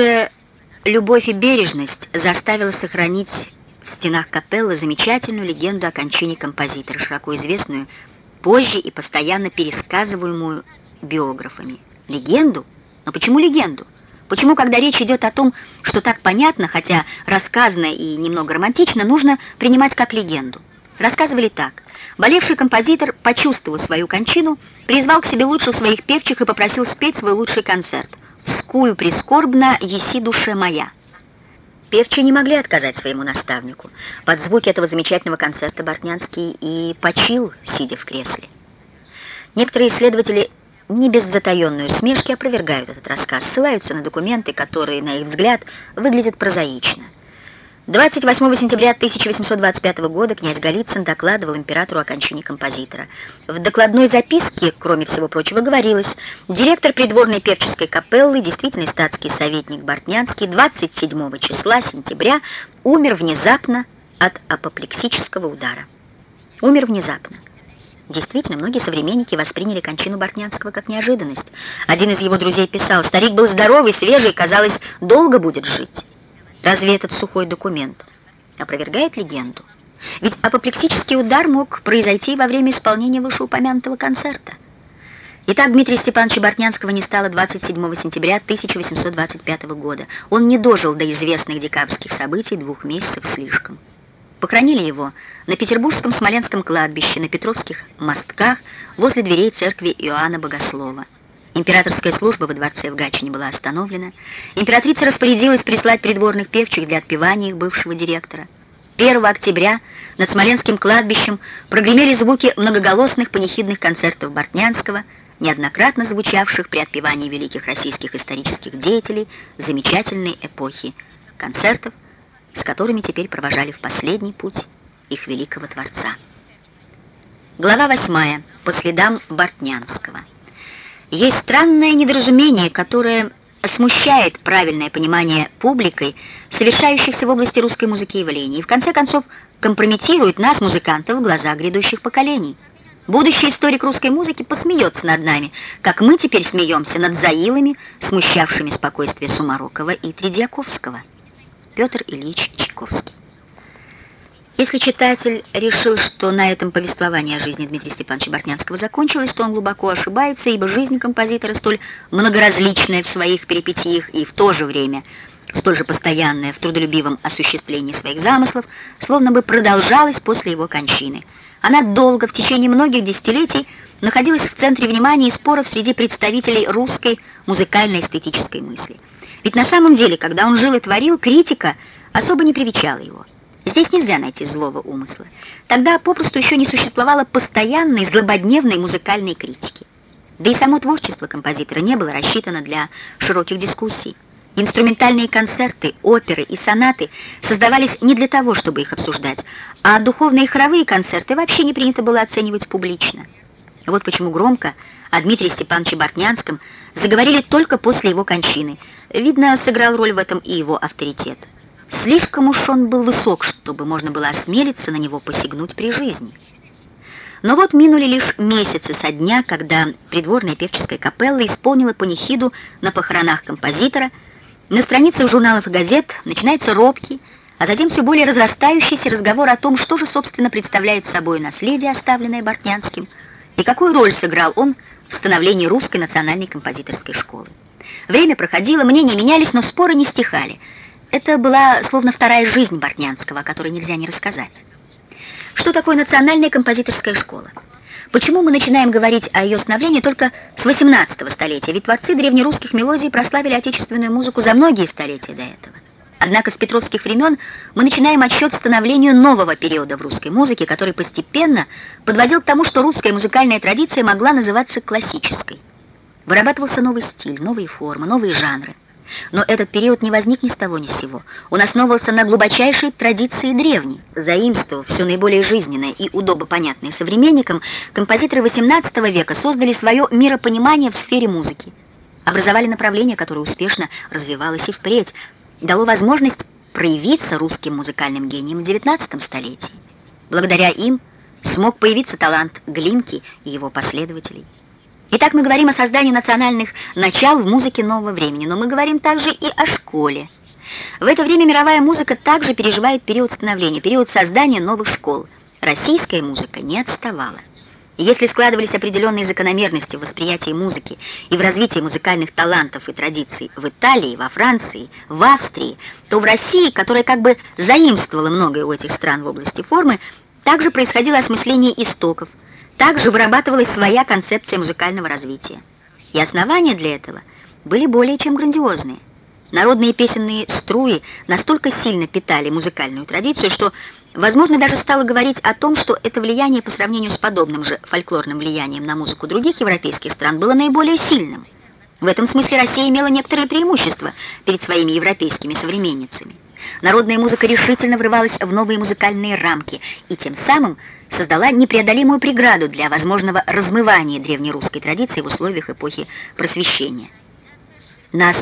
же любовь и бережность заставила сохранить в стенах капеллы замечательную легенду о кончине композитора, широко известную позже и постоянно пересказываемую биографами. Легенду? Но почему легенду? Почему, когда речь идет о том, что так понятно, хотя рассказано и немного романтично, нужно принимать как легенду? Рассказывали так. Болевший композитор, почувствовав свою кончину, призвал к себе лучших своих певчих и попросил спеть свой лучший концерт «Скую прискорбно, еси душе моя». Певчи не могли отказать своему наставнику. Под звуки этого замечательного концерта Бортнянский и почил, сидя в кресле. Некоторые исследователи не без затаенной усмешки опровергают этот рассказ, ссылаются на документы, которые, на их взгляд, выглядят прозаично. 28 сентября 1825 года князь Голицын докладывал императору о кончине композитора. В докладной записке, кроме всего прочего, говорилось, директор придворной певческой капеллы, действительный статский советник Бортнянский, 27 числа сентября умер внезапно от апоплексического удара. Умер внезапно. Действительно, многие современники восприняли кончину Бортнянского как неожиданность. Один из его друзей писал, старик был здоровый, свежий, казалось, долго будет жить. Разве этот сухой документ опровергает легенду? Ведь апоплексический удар мог произойти во время исполнения вышеупомянутого концерта. Итак, Дмитрия Степановича Бортнянского не стало 27 сентября 1825 года. Он не дожил до известных декабрьских событий двух месяцев слишком. Похоронили его на Петербургском Смоленском кладбище, на Петровских мостках, возле дверей церкви Иоанна Богослова. Императорская служба во дворце в Гатчине была остановлена. Императрица распорядилась прислать придворных певчих для отпевания их бывшего директора. 1 октября над Смоленским кладбищем прогремели звуки многоголосных панихидных концертов Бортнянского, неоднократно звучавших при отпевании великих российских исторических деятелей замечательной эпохи, концертов, с которыми теперь провожали в последний путь их великого Творца. Глава 8. По следам Бортнянского. Есть странное недоразумение, которое смущает правильное понимание публикой совершающихся в области русской музыки явлений и в конце концов компрометирует нас, музыкантов, в глазах грядущих поколений. Будущий историк русской музыки посмеется над нами, как мы теперь смеемся над заилами, смущавшими спокойствие Сумарокова и Тредьяковского. Петр Ильич Чайковский. Если читатель решил, что на этом повествование о жизни Дмитрия Степановича Бортнянского закончилось, то он глубоко ошибается, ибо жизнь композитора столь многоразличная в своих перипетиях и в то же время столь же постоянная в трудолюбивом осуществлении своих замыслов, словно бы продолжалась после его кончины. Она долго, в течение многих десятилетий, находилась в центре внимания и споров среди представителей русской музыкально-эстетической мысли. Ведь на самом деле, когда он жил и творил, критика особо не привечала его. Здесь нельзя найти злого умысла. Тогда попросту еще не существовало постоянной злободневной музыкальной критики. Да и само творчество композитора не было рассчитано для широких дискуссий. Инструментальные концерты, оперы и сонаты создавались не для того, чтобы их обсуждать, а духовные хоровые концерты вообще не принято было оценивать публично. Вот почему громко о Дмитрии Степановиче Бортнянском заговорили только после его кончины. Видно, сыграл роль в этом и его авторитет. Слишком уж он был высок, чтобы можно было осмелиться на него посягнуть при жизни. Но вот минули лишь месяцы со дня, когда придворная певческая капелла исполнила панихиду на похоронах композитора. На страницах журналов и газет начинается робкий, а затем все более разрастающийся разговор о том, что же, собственно, представляет собой наследие, оставленное Бортнянским, и какую роль сыграл он в становлении русской национальной композиторской школы. Время проходило, мнения менялись, но споры не стихали – это была словно вторая жизнь Бортнянского, о которой нельзя не рассказать. Что такое национальная композиторская школа? Почему мы начинаем говорить о ее становлении только с 18 столетия? Ведь творцы древнерусских мелодий прославили отечественную музыку за многие столетия до этого. Однако с петровских времен мы начинаем отсчет становлению нового периода в русской музыке, который постепенно подводил к тому, что русская музыкальная традиция могла называться классической. Вырабатывался новый стиль, новые формы, новые жанры. Но этот период не возник ни с того ни с сего. Он основывался на глубочайшей традиции древней. Заимствовав все наиболее жизненное и удобопонятное современникам, композиторы XVIII века создали свое миропонимание в сфере музыки. Образовали направление, которое успешно развивалось и впредь, дало возможность проявиться русским музыкальным гением в XIX столетии. Благодаря им смог появиться талант Глинки и его последователей. Итак, мы говорим о создании национальных начал в музыке нового времени, но мы говорим также и о школе. В это время мировая музыка также переживает период становления, период создания новых школ. Российская музыка не отставала. Если складывались определенные закономерности в восприятии музыки и в развитии музыкальных талантов и традиций в Италии, во Франции, в Австрии, то в России, которая как бы заимствовала многое у этих стран в области формы, также происходило осмысление истоков, также вырабатывалась своя концепция музыкального развития. И основания для этого были более чем грандиозные. Народные песенные струи настолько сильно питали музыкальную традицию, что Возможно, даже стало говорить о том, что это влияние по сравнению с подобным же фольклорным влиянием на музыку других европейских стран было наиболее сильным. В этом смысле Россия имела некоторое преимущество перед своими европейскими современницами. Народная музыка решительно врывалась в новые музыкальные рамки и тем самым создала непреодолимую преграду для возможного размывания древнерусской традиции в условиях эпохи просвещения. Нас